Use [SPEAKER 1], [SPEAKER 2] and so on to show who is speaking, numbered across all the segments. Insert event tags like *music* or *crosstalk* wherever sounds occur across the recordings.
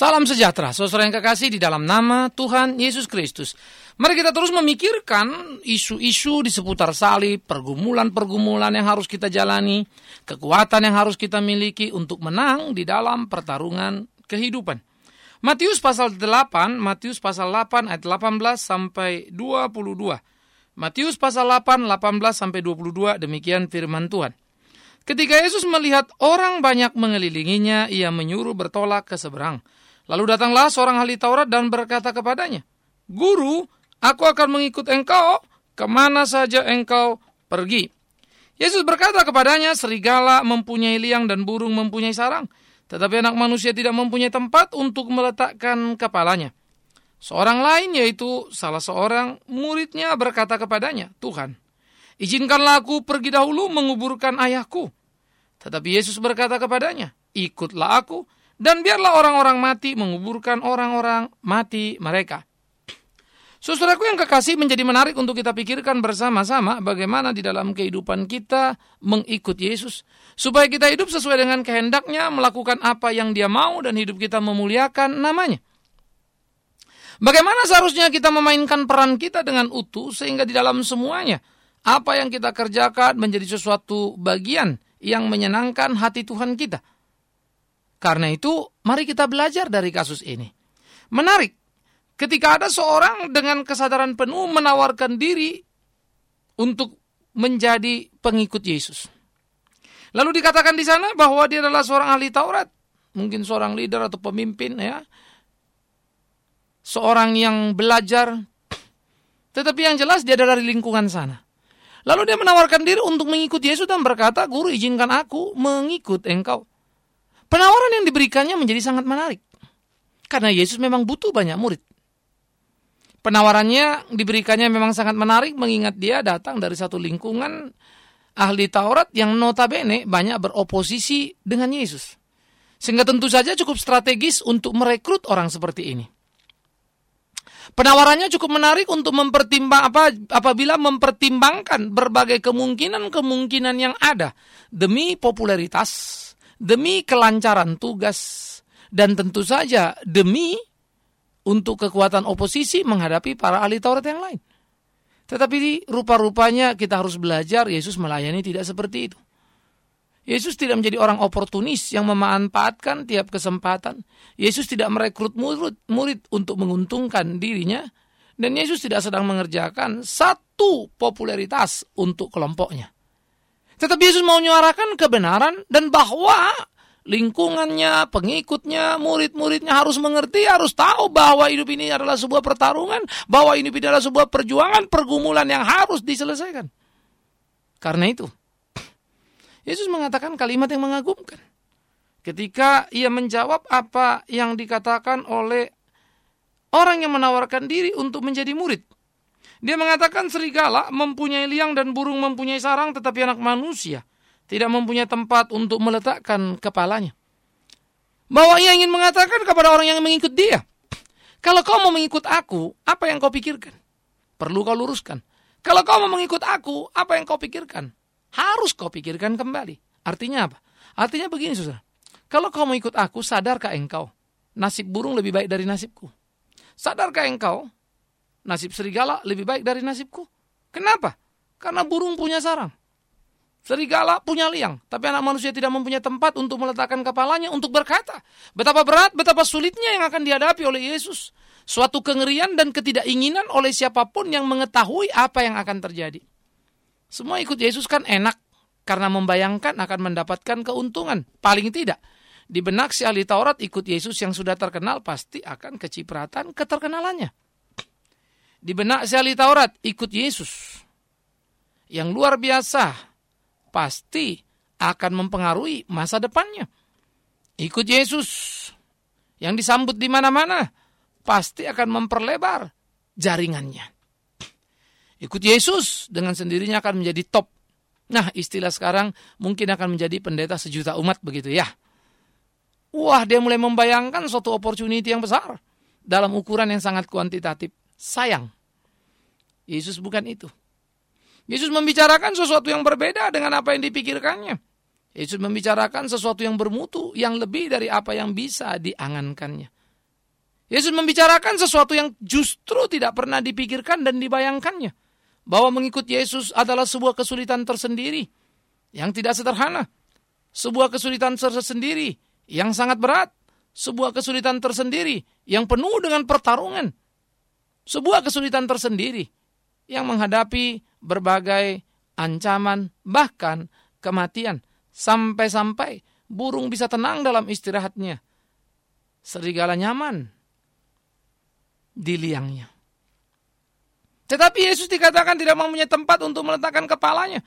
[SPEAKER 1] Salam sejahtera, saudara yang kekasih di dalam nama Tuhan Yesus Kristus. Mari kita terus memikirkan isu-isu di seputar salib, pergumulan-pergumulan yang harus kita jalani, kekuatan yang harus kita miliki untuk menang di dalam pertarungan kehidupan. Matius pasal 8, Matius pasal 8 ayat 18 sampai 22. Matius pasal 8, 18 sampai 22, demikian firman Tuhan. Ketika Yesus melihat orang banyak mengelilinginya, ia menyuruh bertolak ke seberang. Lalu datanglah seorang ahli Taurat dan berkata kepadanya, Guru, aku akan mengikut engkau ke mana saja engkau pergi. Yesus berkata kepadanya, serigala mempunyai liang dan burung mempunyai sarang, tetapi anak manusia tidak mempunyai tempat untuk meletakkan kepalanya. Seorang lain yaitu salah seorang muridnya berkata kepadanya, Tuhan, izinkanlah aku pergi dahulu menguburkan ayahku. Tetapi Yesus berkata kepadanya, ikutlah aku, dan biarlah orang-orang mati menguburkan orang-orang mati mereka. Saudaraku yang kekasih menjadi menarik untuk kita pikirkan bersama-sama bagaimana di dalam kehidupan kita mengikut Yesus. Supaya kita hidup sesuai dengan kehendaknya, melakukan apa yang dia mau dan hidup kita memuliakan namanya. Bagaimana seharusnya kita memainkan peran kita dengan utuh sehingga di dalam semuanya apa yang kita kerjakan menjadi sesuatu bagian yang menyenangkan hati Tuhan kita. Karena itu, mari kita belajar dari kasus ini. Menarik, ketika ada seorang dengan kesadaran penuh menawarkan diri untuk menjadi pengikut Yesus. Lalu dikatakan di sana bahwa dia adalah seorang ahli Taurat, mungkin seorang leader atau pemimpin ya. Seorang yang belajar, tetapi yang jelas dia dari lingkungan sana. Lalu dia menawarkan diri untuk mengikut Yesus dan berkata, Guru izinkan aku mengikut engkau. Penawaran yang diberikannya menjadi sangat menarik. Karena Yesus memang butuh banyak murid. Penawarannya diberikannya memang sangat menarik mengingat dia datang dari satu lingkungan ahli Taurat yang notabene banyak beroposisi dengan Yesus. Sehingga tentu saja cukup strategis untuk merekrut orang seperti ini. Penawarannya cukup menarik untuk mempertimbang apa apabila mempertimbangkan berbagai kemungkinan-kemungkinan yang ada demi popularitas, demi kelancaran tugas dan tentu saja demi untuk kekuatan oposisi menghadapi para ahli Taurat yang lain. Tetapi rupa-rupanya kita harus belajar Yesus melayani tidak seperti itu. Yesus tidak menjadi orang oportunis yang memanfaatkan tiap kesempatan. Yesus tidak merekrut murid, murid untuk menguntungkan dirinya. Dan Yesus tidak sedang mengerjakan satu popularitas untuk kelompoknya. Tetapi Yesus mau menyuarakan kebenaran dan bahwa lingkungannya, pengikutnya, murid-muridnya harus mengerti, harus tahu bahwa hidup ini adalah sebuah pertarungan, bahwa ini adalah sebuah perjuangan, pergumulan yang harus diselesaikan. Karena itu, *clears throat* Yesus mengatakan kalimat yang mengagumkan. Ketika ia menjawab apa yang dikatakan oleh orang yang menawarkan diri untuk menjadi murid. Dia mengatakan serigala mempunyai liang dan burung mempunyai sarang tetapi anak manusia tidak mempunyai tempat untuk meletakkan kepalanya. Bahwa ia ingin mengatakan kepada orang yang mengikut dia. Kalau kau mau mengikut aku, apa yang kau pikirkan? Perlu kau luruskan. Kalau kau mau mengikut aku, apa yang kau pikirkan? Harus kau pikirkan kembali. Artinya apa? Artinya begini saudara. Kalau kau mau ikut aku, sadarkah engkau? Nasib burung lebih baik dari nasibku. Sadarkah engkau? Nasib serigala lebih baik dari nasibku. Kenapa? Karena burung punya sarang. Serigala punya liang, tapi anak manusia tidak mempunyai tempat untuk meletakkan kepalanya untuk berkata. Betapa berat, betapa sulitnya yang akan dihadapi oleh Yesus. Suatu kengerian dan ketidakinginan oleh siapa pun yang mengetahui apa yang akan terjadi. Semua ikut Yesus kan enak karena membayangkan akan mendapatkan keuntungan. Paling tidak, di benak si ahli Taurat ikut Yesus yang sudah terkenal pasti akan kecipratan keterkenalannya. Di benak si Taurat ikut Yesus yang luar biasa pasti akan mempengaruhi masa depannya. Ikut Yesus yang disambut di mana-mana pasti akan memperlebar jaringannya. Ikut Yesus dengan sendirinya akan menjadi top. Nah, istilah sekarang mungkin akan menjadi pendeta sejuta umat begitu ya. Wah, dia mulai membayangkan suatu opportunity yang besar dalam ukuran yang sangat kuantitatif. Sayang, Yesus bukan itu. Yesus membicarakan sesuatu yang berbeda dengan apa yang dipikirkannya. Yesus membicarakan sesuatu yang bermutu, yang lebih dari apa yang bisa diangankannya. Yesus membicarakan sesuatu yang justru tidak pernah dipikirkan dan dibayangkannya. Bahwa mengikut Yesus adalah sebuah kesulitan tersendiri yang tidak sederhana. Sebuah kesulitan tersendiri yang sangat berat. Sebuah kesulitan tersendiri yang penuh dengan pertarungan. Sebuah kesulitan tersendiri yang menghadapi berbagai ancaman, bahkan kematian. Sampai-sampai burung bisa tenang dalam istirahatnya. Serigala nyaman di liangnya. Tetapi Yesus dikatakan tidak mempunyai tempat untuk meletakkan kepalanya.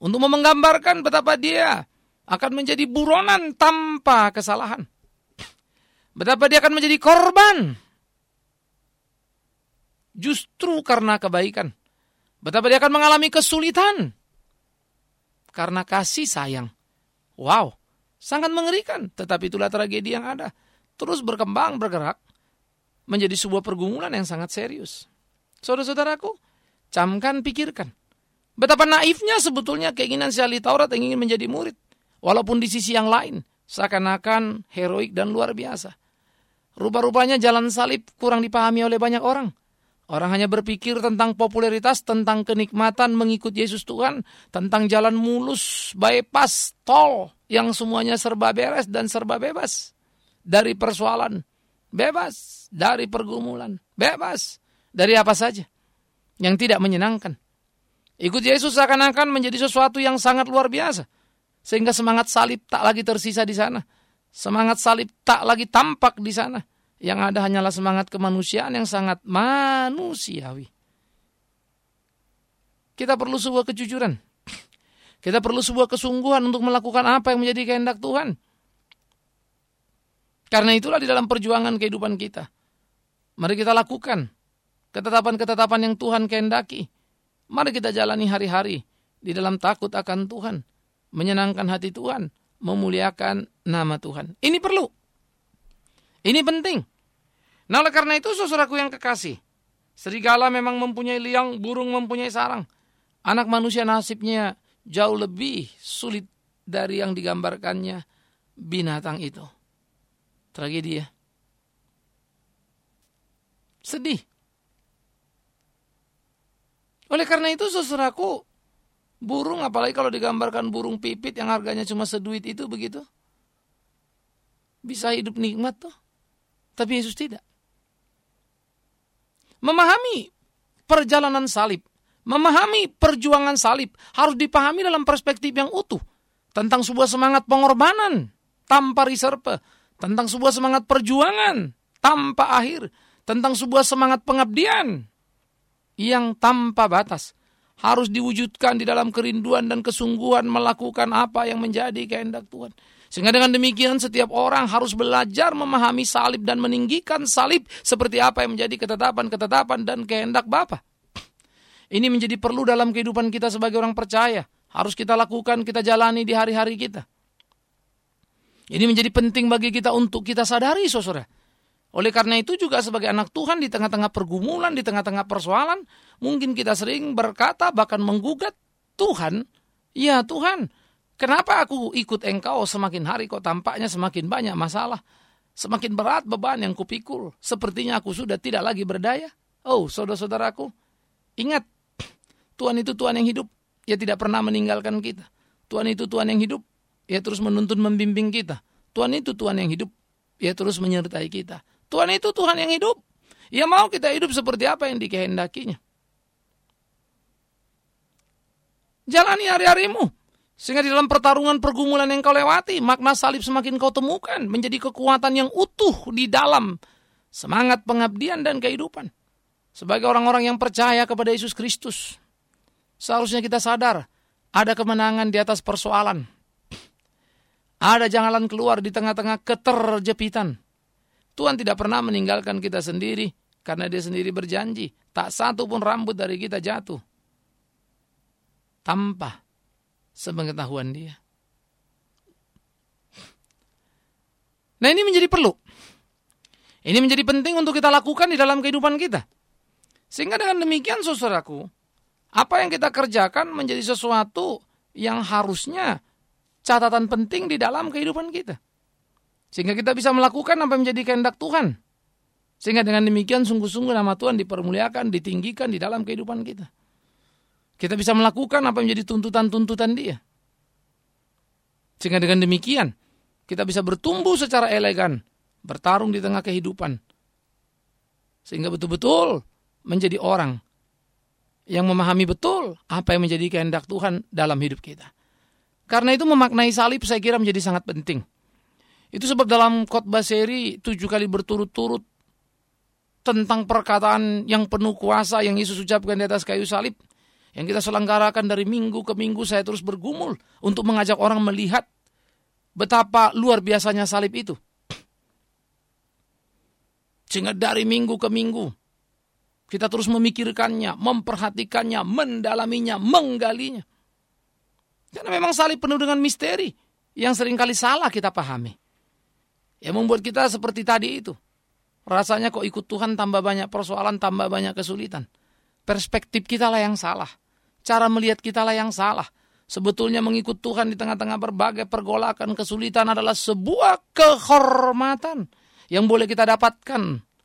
[SPEAKER 1] Untuk menggambarkan betapa dia akan menjadi buronan tanpa kesalahan. Betapa dia akan menjadi korban. Justru karena kebaikan. Betapa dia akan mengalami kesulitan. Karena kasih sayang. Wow, sangat mengerikan. Tetapi itulah tragedi yang ada. Terus berkembang, bergerak menjadi sebuah pergumulan yang sangat serius. Saudara-saudaraku, camkan pikirkan. Betapa naifnya sebetulnya keinginan si ahli Taurat yang ingin menjadi murid. Walaupun di sisi yang lain, seakan-akan heroik dan luar biasa. Rupa-rupanya jalan salib kurang dipahami oleh banyak orang. Orang hanya berpikir tentang popularitas, tentang kenikmatan mengikut Yesus Tuhan, tentang jalan mulus, bypass, tol, yang semuanya serba beres dan serba bebas. Dari persoalan, bebas dari pergumulan, bebas dari apa saja yang tidak menyenangkan. Ikut Yesus seakan-akan menjadi sesuatu yang sangat luar biasa. Sehingga semangat salib tak lagi tersisa di sana. Semangat salib tak lagi tampak di sana. Yang ada hanyalah semangat kemanusiaan yang sangat manusiawi. Kita perlu sebuah kejujuran. Kita perlu sebuah kesungguhan untuk melakukan apa yang menjadi kehendak Tuhan. Karena itulah di dalam perjuangan kehidupan kita Mari kita lakukan ketetapan-ketetapan yang Tuhan kehendaki. Mari kita jalani hari-hari di dalam takut akan Tuhan, menyenangkan hati Tuhan, memuliakan nama Tuhan. Ini perlu. Ini penting. Nah, oleh karena itu, saudaraku yang kekasih, serigala memang mempunyai liang, burung mempunyai sarang. Anak manusia nasibnya jauh lebih sulit dari yang digambarkannya binatang itu. Tragedi ya. Sedih. Oleh karena itu saudaraku, burung apalagi kalau digambarkan burung pipit yang harganya cuma seduit itu begitu. Bisa hidup nikmat tuh. Tapi Yesus tidak. Memahami perjalanan salib, memahami perjuangan salib. Harus dipahami dalam perspektif yang utuh. Tentang sebuah semangat pengorbanan tanpa reserve, tentang sebuah semangat perjuangan tanpa akhir, tentang sebuah semangat pengabdian yang tanpa batas. Harus diwujudkan di dalam kerinduan dan kesungguhan melakukan apa yang menjadi kehendak Tuhan. Sehingga dengan demikian setiap orang harus belajar memahami salib dan meninggikan salib seperti apa yang menjadi ketetapan-ketetapan dan kehendak Bapa. Ini menjadi perlu dalam kehidupan kita sebagai orang percaya. Harus kita lakukan, kita jalani di hari-hari kita. Ini menjadi penting bagi kita untuk kita sadari, saudara oleh karena itu juga sebagai anak Tuhan di tengah-tengah pergumulan, di tengah-tengah persoalan, mungkin kita sering berkata bahkan menggugat Tuhan, ya Tuhan, kenapa aku ikut engkau semakin hari kok tampaknya semakin banyak masalah, semakin berat beban yang kupikul, sepertinya aku sudah tidak lagi berdaya. Oh, saudara-saudaraku, ingat, Tuhan itu Tuhan yang hidup, ia tidak pernah meninggalkan kita. Tuhan itu Tuhan yang hidup, ia terus menuntun membimbing kita. Tuhan itu Tuhan yang hidup, ia terus menyertai kita. Tuhan itu Tuhan yang hidup. Ia mau kita hidup seperti apa yang dikehendakinya. Jalani hari-harimu. Sehingga di dalam pertarungan pergumulan yang kau lewati, makna salib semakin kau temukan. Menjadi kekuatan yang utuh di dalam semangat pengabdian dan kehidupan. Sebagai orang-orang yang percaya kepada Yesus Kristus. Seharusnya kita sadar, ada kemenangan di atas persoalan. Ada jalan keluar di tengah-tengah keterjepitan. Tuhan tidak pernah meninggalkan kita sendiri karena dia sendiri berjanji. Tak satu pun rambut dari kita jatuh. Tanpa sepengetahuan dia. Nah ini menjadi perlu. Ini menjadi penting untuk kita lakukan di dalam kehidupan kita. Sehingga dengan demikian saudaraku, apa yang kita kerjakan menjadi sesuatu yang harusnya catatan penting di dalam kehidupan kita. Sehingga kita bisa melakukan apa yang menjadi kehendak Tuhan. Sehingga dengan demikian sungguh-sungguh nama Tuhan dipermuliakan, ditinggikan di dalam kehidupan kita. Kita bisa melakukan apa yang menjadi tuntutan-tuntutan dia. Sehingga dengan demikian, kita bisa bertumbuh secara elegan, bertarung di tengah kehidupan. Sehingga betul-betul menjadi orang yang memahami betul apa yang menjadi kehendak Tuhan dalam hidup kita. Karena itu memaknai salib saya kira menjadi sangat penting. Itu sebab dalam khotbah seri tujuh kali berturut-turut tentang perkataan yang penuh kuasa yang Yesus ucapkan di atas kayu salib. Yang kita selenggarakan dari minggu ke minggu saya terus bergumul untuk mengajak orang melihat betapa luar biasanya salib itu. Sehingga dari minggu ke minggu kita terus memikirkannya, memperhatikannya, mendalaminya, menggalinya. Karena memang salib penuh dengan misteri yang sering kali salah kita pahami. Yang membuat kita seperti tadi itu. Rasanya kok ikut Tuhan tambah banyak persoalan, tambah banyak kesulitan. Perspektif kita lah yang salah. Cara melihat kita lah yang salah. Sebetulnya mengikut Tuhan di tengah-tengah berbagai pergolakan kesulitan adalah sebuah kehormatan yang boleh kita dapatkan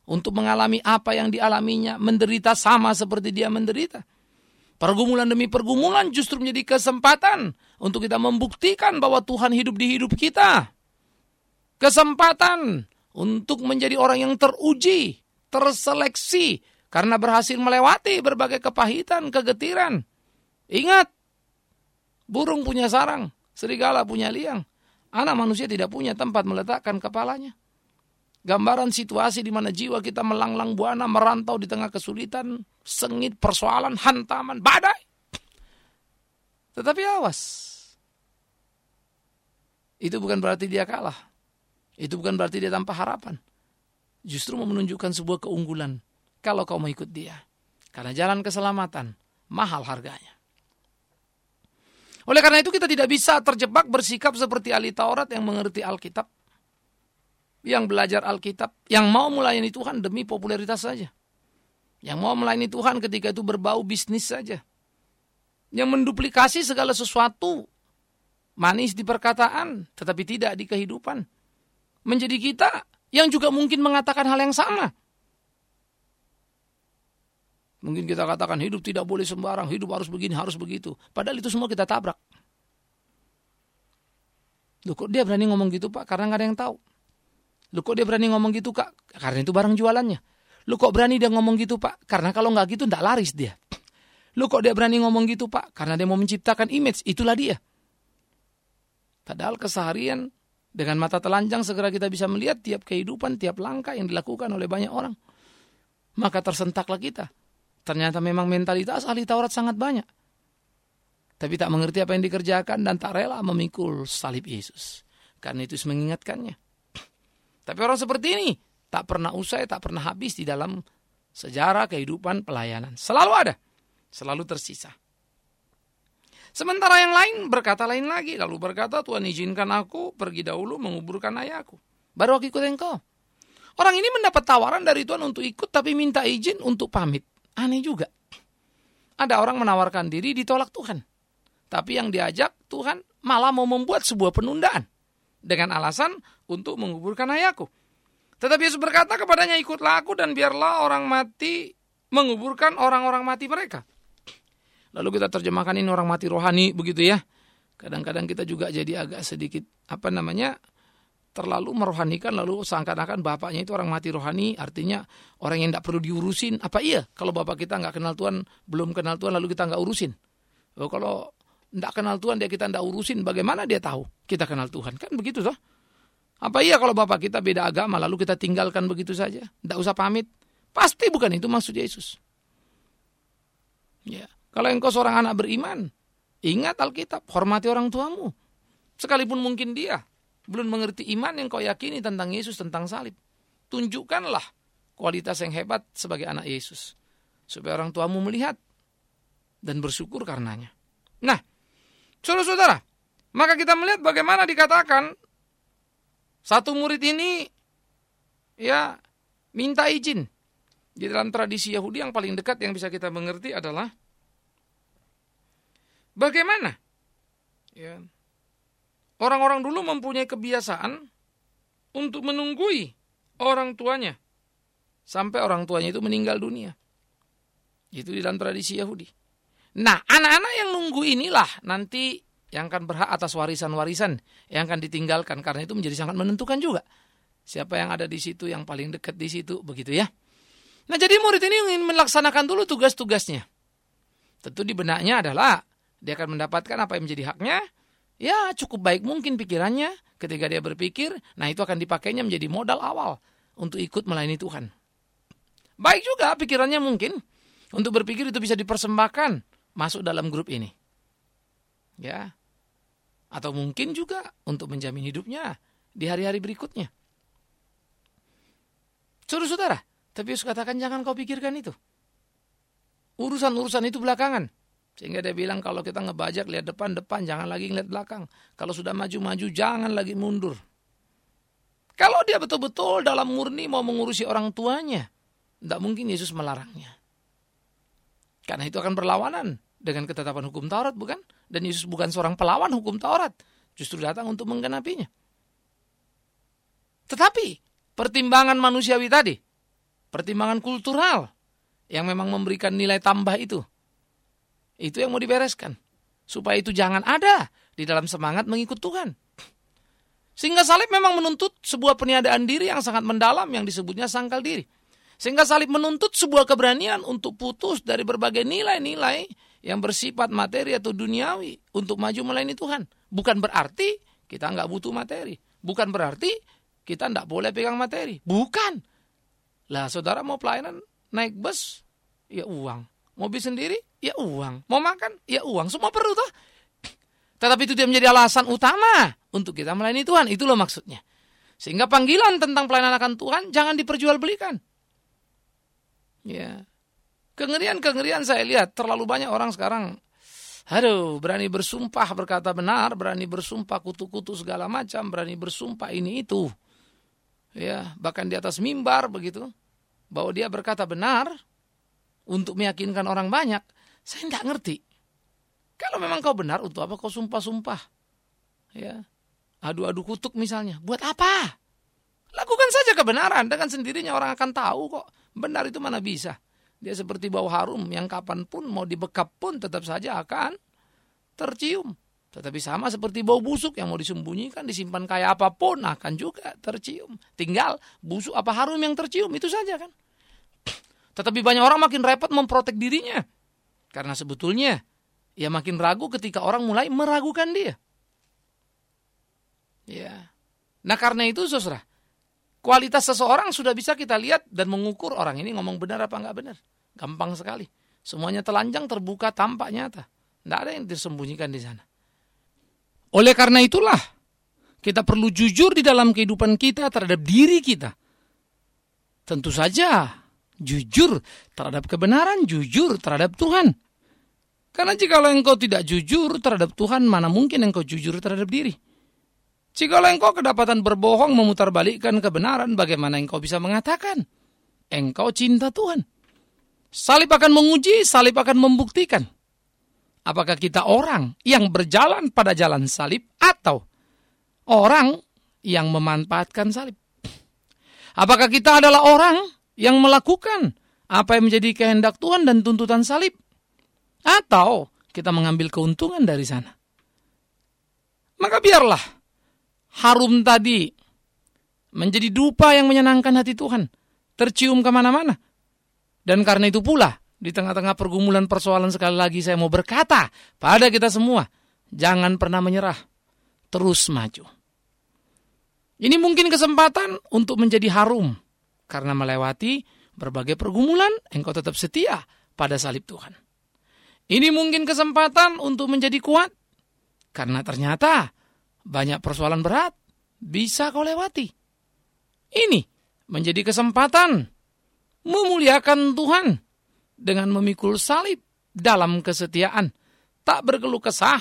[SPEAKER 1] untuk mengalami apa yang dialaminya, menderita sama seperti dia menderita. Pergumulan demi pergumulan justru menjadi kesempatan untuk kita membuktikan bahwa Tuhan hidup di hidup kita. Kesempatan untuk menjadi orang yang teruji, terseleksi karena berhasil melewati berbagai kepahitan, kegetiran. Ingat, burung punya sarang, serigala punya liang. Anak manusia tidak punya tempat meletakkan kepalanya. Gambaran situasi di mana jiwa kita melanglang buana, merantau di tengah kesulitan, sengit, persoalan, hantaman, badai. Tetapi awas. Itu bukan berarti dia kalah. Itu bukan berarti dia tanpa harapan. Justru menunjukkan sebuah keunggulan kalau kau mau ikut dia. Karena jalan keselamatan mahal harganya. Oleh karena itu kita tidak bisa terjebak bersikap seperti ahli Taurat yang mengerti Alkitab. Yang belajar Alkitab. Yang mau melayani Tuhan demi popularitas saja. Yang mau melayani Tuhan ketika itu berbau bisnis saja. Yang menduplikasi segala sesuatu. Manis di perkataan tetapi tidak di kehidupan menjadi kita yang juga mungkin mengatakan hal yang sama. Mungkin kita katakan hidup tidak boleh sembarang, hidup harus begini, harus begitu. Padahal itu semua kita tabrak. Loh kok dia berani ngomong gitu pak? Karena nggak ada yang tahu. Loh kok dia berani ngomong gitu kak? Karena itu barang jualannya. Loh kok berani dia ngomong gitu pak? Karena kalau nggak gitu nggak laris dia. Loh kok dia berani ngomong gitu pak? Karena dia mau menciptakan image, itulah dia. Padahal keseharian dengan mata telanjang segera kita bisa melihat tiap kehidupan, tiap langkah yang dilakukan oleh banyak orang. Maka tersentaklah kita. Ternyata memang mentalitas ahli Taurat sangat banyak. Tapi tak mengerti apa yang dikerjakan dan tak rela memikul salib Yesus. Karena itu mengingatkannya. Tapi orang seperti ini tak pernah usai, tak pernah habis di dalam sejarah kehidupan pelayanan. Selalu ada, selalu tersisa. Sementara yang lain berkata lain lagi. Lalu berkata, Tuhan izinkan aku pergi dahulu menguburkan ayahku. Baru aku ikut engkau. Orang ini mendapat tawaran dari Tuhan untuk ikut tapi minta izin untuk pamit. Aneh juga. Ada orang menawarkan diri ditolak Tuhan. Tapi yang diajak Tuhan malah mau membuat sebuah penundaan. Dengan alasan untuk menguburkan ayahku. Tetapi Yesus berkata kepadanya, ikutlah aku dan biarlah orang mati menguburkan orang-orang mati mereka. Lalu kita terjemahkan ini orang mati rohani begitu ya. Kadang-kadang kita juga jadi agak sedikit apa namanya terlalu merohanikan lalu seakan-akan bapaknya itu orang mati rohani artinya orang yang tidak perlu diurusin. Apa iya kalau bapak kita nggak kenal Tuhan belum kenal Tuhan lalu kita nggak urusin? Oh, kalau tidak kenal Tuhan dia kita tidak urusin bagaimana dia tahu kita kenal Tuhan? Kan begitu toh. Apa iya kalau bapak kita beda agama lalu kita tinggalkan begitu saja? Tidak usah pamit. Pasti bukan itu maksud Yesus. Ya. Kalau engkau seorang anak beriman, ingat Alkitab, hormati orang tuamu. Sekalipun mungkin dia belum mengerti iman yang kau yakini tentang Yesus, tentang salib. Tunjukkanlah kualitas yang hebat sebagai anak Yesus. Supaya orang tuamu melihat dan bersyukur karenanya. Nah, saudara-saudara, maka kita melihat bagaimana dikatakan satu murid ini ya minta izin. Di dalam tradisi Yahudi yang paling dekat yang bisa kita mengerti adalah Bagaimana? Ya. Orang-orang dulu mempunyai kebiasaan untuk menunggui orang tuanya sampai orang tuanya itu meninggal dunia. Itu di dalam tradisi Yahudi. Nah, anak-anak yang nunggu inilah nanti yang akan berhak atas warisan-warisan yang akan ditinggalkan karena itu menjadi sangat menentukan juga. Siapa yang ada di situ yang paling dekat di situ begitu ya. Nah, jadi murid ini ingin melaksanakan dulu tugas-tugasnya. Tentu di benaknya adalah dia akan mendapatkan apa yang menjadi haknya. Ya, cukup baik mungkin pikirannya ketika dia berpikir, nah itu akan dipakainya menjadi modal awal untuk ikut melayani Tuhan. Baik juga pikirannya mungkin untuk berpikir itu bisa dipersembahkan masuk dalam grup ini. Ya. Atau mungkin juga untuk menjamin hidupnya di hari-hari berikutnya. Suruh saudara, tapi Yesus katakan jangan kau pikirkan itu. Urusan-urusan itu belakangan. Sehingga dia bilang kalau kita ngebajak lihat depan-depan, jangan lagi ngeliat belakang. Kalau sudah maju-maju, jangan lagi mundur. Kalau dia betul-betul dalam murni mau mengurusi orang tuanya, tidak mungkin Yesus melarangnya. Karena itu akan berlawanan dengan ketetapan hukum Taurat, bukan? Dan Yesus bukan seorang pelawan hukum Taurat, justru datang untuk menggenapinya. Tetapi pertimbangan manusiawi tadi, pertimbangan kultural yang memang memberikan nilai tambah itu, itu yang mau dibereskan. Supaya itu jangan ada di dalam semangat mengikut Tuhan. Sehingga salib memang menuntut sebuah peniadaan diri yang sangat mendalam yang disebutnya sangkal diri. Sehingga salib menuntut sebuah keberanian untuk putus dari berbagai nilai-nilai yang bersifat materi atau duniawi untuk maju melayani Tuhan. Bukan berarti kita nggak butuh materi. Bukan berarti kita nggak boleh pegang materi. Bukan. Lah saudara mau pelayanan naik bus, ya uang. Mobil sendiri, ya uang. Mau makan, ya uang. Semua perlu toh. Tetapi itu dia menjadi alasan utama untuk kita melayani Tuhan. Itu loh maksudnya. Sehingga panggilan tentang pelayanan akan Tuhan jangan diperjualbelikan. Ya. Kengerian-kengerian saya lihat terlalu banyak orang sekarang Aduh, berani bersumpah berkata benar, berani bersumpah kutu-kutu segala macam, berani bersumpah ini itu. Ya, bahkan di atas mimbar begitu. Bahwa dia berkata benar untuk meyakinkan orang banyak. Saya tidak ngerti. Kalau memang kau benar, untuk apa kau sumpah-sumpah? Ya, adu-adu kutuk misalnya. Buat apa? Lakukan saja kebenaran. Dengan sendirinya orang akan tahu kok. Benar itu mana bisa. Dia seperti bau harum yang kapan pun mau dibekap pun tetap saja akan tercium. Tetapi sama seperti bau busuk yang mau disembunyikan, disimpan kayak apa pun akan juga tercium. Tinggal busuk apa harum yang tercium, itu saja kan. Tetapi banyak orang makin repot memprotek dirinya. Karena sebetulnya ia makin ragu ketika orang mulai meragukan dia. Ya. Nah karena itu saudara, Kualitas seseorang sudah bisa kita lihat dan mengukur orang ini ngomong benar apa enggak benar. Gampang sekali. Semuanya telanjang, terbuka, tampak nyata. Tidak ada yang disembunyikan di sana. Oleh karena itulah, kita perlu jujur di dalam kehidupan kita terhadap diri kita. Tentu saja, jujur terhadap kebenaran, jujur terhadap Tuhan. Karena jika engkau tidak jujur terhadap Tuhan, mana mungkin engkau jujur terhadap diri? Jikalau engkau kedapatan berbohong memutarbalikkan kebenaran, bagaimana engkau bisa mengatakan engkau cinta Tuhan? Salib akan menguji, salib akan membuktikan. Apakah kita orang yang berjalan pada jalan salib atau orang yang memanfaatkan salib? Apakah kita adalah orang yang melakukan apa yang menjadi kehendak Tuhan dan tuntutan salib? Atau kita mengambil keuntungan dari sana? Maka biarlah harum tadi menjadi dupa yang menyenangkan hati Tuhan, tercium ke mana-mana. Dan karena itu pula, di tengah-tengah pergumulan persoalan sekali lagi saya mau berkata pada kita semua, jangan pernah menyerah, terus maju. Ini mungkin kesempatan untuk menjadi harum, karena melewati berbagai pergumulan, engkau tetap setia pada salib Tuhan. Ini mungkin kesempatan untuk menjadi kuat, karena ternyata banyak persoalan berat bisa kau lewati. Ini menjadi kesempatan memuliakan Tuhan dengan memikul salib dalam kesetiaan, tak berkeluh kesah,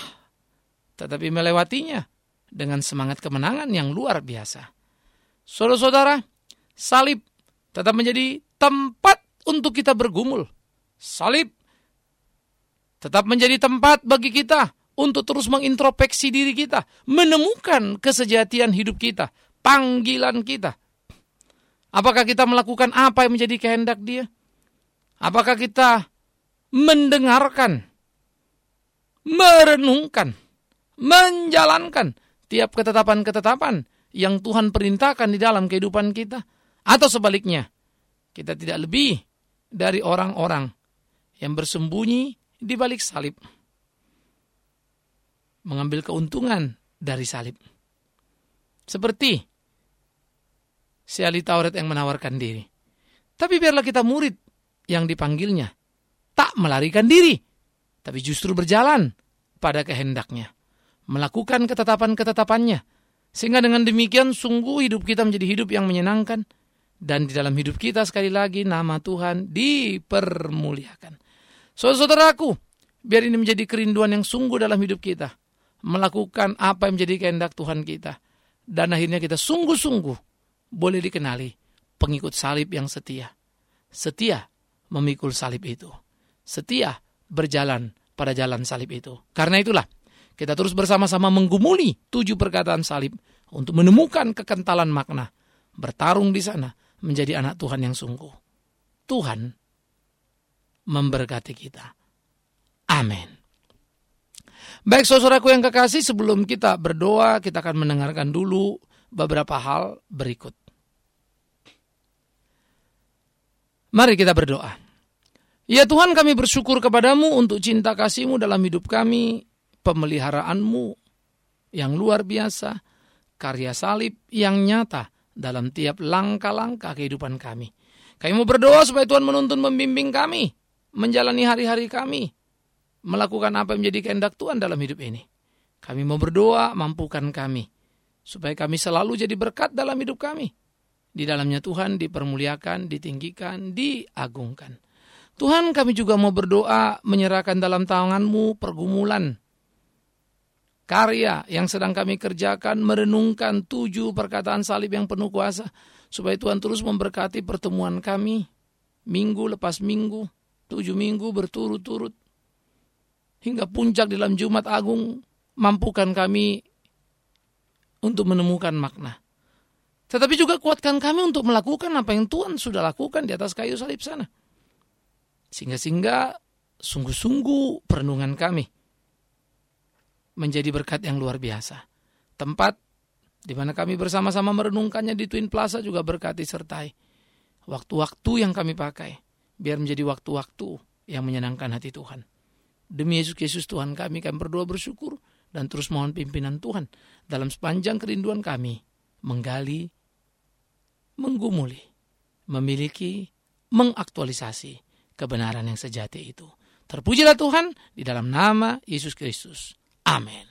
[SPEAKER 1] tetapi melewatinya dengan semangat kemenangan yang luar biasa. Saudara-saudara, salib tetap menjadi tempat untuk kita bergumul. Salib tetap menjadi tempat bagi kita untuk terus mengintrospeksi diri kita, menemukan kesejatian hidup kita, panggilan kita. Apakah kita melakukan apa yang menjadi kehendak dia? Apakah kita mendengarkan, merenungkan, menjalankan tiap ketetapan-ketetapan yang Tuhan perintahkan di dalam kehidupan kita? Atau sebaliknya, kita tidak lebih dari orang-orang yang bersembunyi di balik salib. Mengambil keuntungan dari salib. Seperti si ahli Taurat yang menawarkan diri. Tapi biarlah kita murid yang dipanggilnya. Tak melarikan diri, tapi justru berjalan pada kehendaknya. Melakukan ketetapan-ketetapannya. Sehingga dengan demikian sungguh hidup kita menjadi hidup yang menyenangkan. Dan di dalam hidup kita sekali lagi nama Tuhan dipermuliakan. Saudara-saudaraku, biar ini menjadi kerinduan yang sungguh dalam hidup kita. Melakukan apa yang menjadi kehendak Tuhan kita. Dan akhirnya kita sungguh-sungguh boleh dikenali pengikut salib yang setia. Setia memikul salib itu. Setia berjalan pada jalan salib itu. Karena itulah, kita terus bersama-sama menggumuli tujuh perkataan salib untuk menemukan kekentalan makna. Bertarung di sana menjadi anak Tuhan yang sungguh. Tuhan memberkati kita. Amin. Baik saudaraku yang kekasih, sebelum kita berdoa, kita akan mendengarkan dulu beberapa hal berikut. Mari kita berdoa. Ya Tuhan kami bersyukur kepadamu untuk cinta kasihmu dalam hidup kami, pemeliharaanmu yang luar biasa, karya salib yang nyata dalam tiap langkah-langkah kehidupan kami. Kami mau berdoa supaya Tuhan menuntun membimbing kami, menjalani hari-hari kami, melakukan apa yang menjadi kehendak Tuhan dalam hidup ini. Kami mau berdoa, mampukan kami, supaya kami selalu jadi berkat dalam hidup kami. Di dalamnya Tuhan dipermuliakan, ditinggikan, diagungkan. Tuhan kami juga mau berdoa menyerahkan dalam tanganmu pergumulan, karya yang sedang kami kerjakan, merenungkan tujuh perkataan salib yang penuh kuasa, supaya Tuhan terus memberkati pertemuan kami, minggu lepas minggu, tujuh minggu berturut-turut. Hingga puncak dalam Jumat Agung, mampukan kami untuk menemukan makna. Tetapi juga kuatkan kami untuk melakukan apa yang Tuhan sudah lakukan di atas kayu salib sana. Sehingga-sehingga sungguh-sungguh perenungan kami menjadi berkat yang luar biasa. Tempat di mana kami bersama-sama merenungkannya di Twin Plaza juga berkati sertai. Waktu-waktu yang kami pakai biar menjadi waktu-waktu yang menyenangkan hati Tuhan. Demi Yesus Kristus Tuhan kami, kami berdoa bersyukur dan terus mohon pimpinan Tuhan dalam sepanjang kerinduan kami menggali, menggumuli, memiliki, mengaktualisasi kebenaran yang sejati itu. Terpujilah Tuhan di dalam nama Yesus Kristus. Amin.